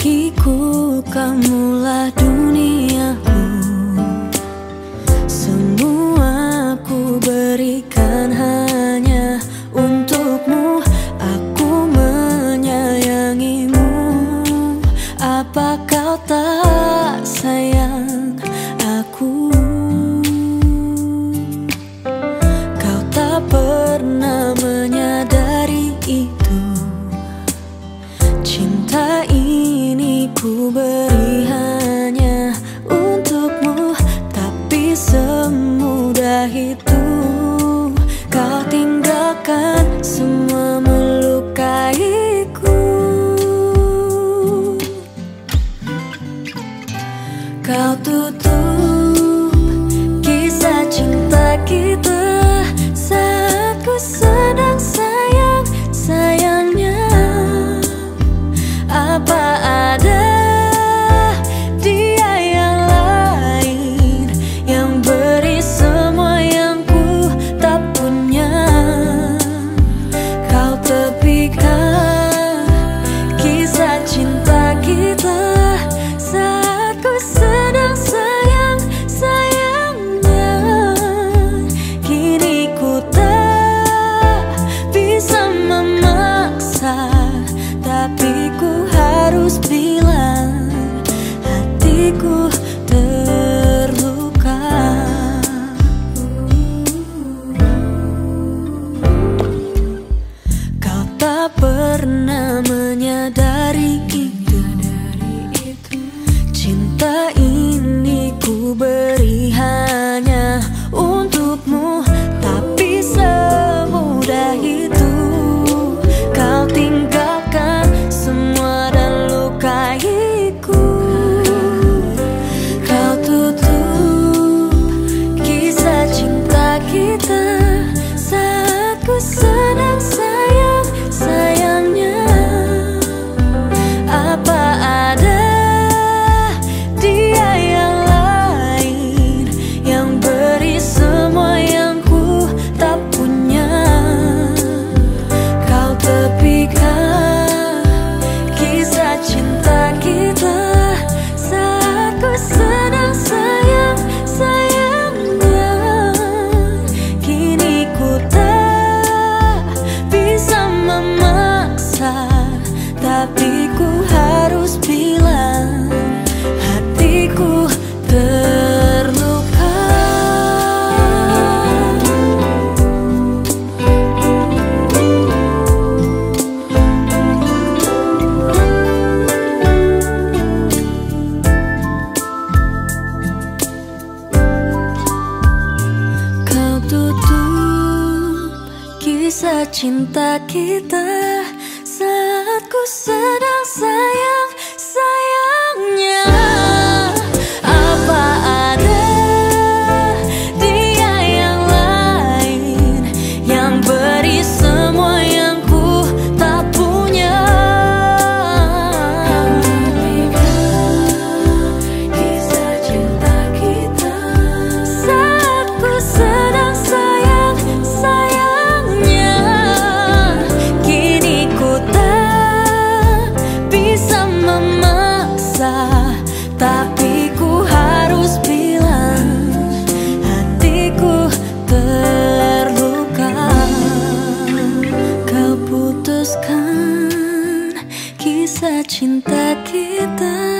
bagiku kamulah duniaku. Semua ku berikan hanya untukmu. Aku menyayangimu. Apa kau tak sayang aku? Kau tak pernah menyadari itu. ku Cinta ini ku beri hanya untukmu. Tapi semudah itu Kau tinggalkan semua dan lukaiku. Kau tutup kisah cinta kita Saat ku cinta kita saat ku sedang sayang. Tapi ku harus bilang Hatiku terluka. Kau putuskan Kisah cinta kita.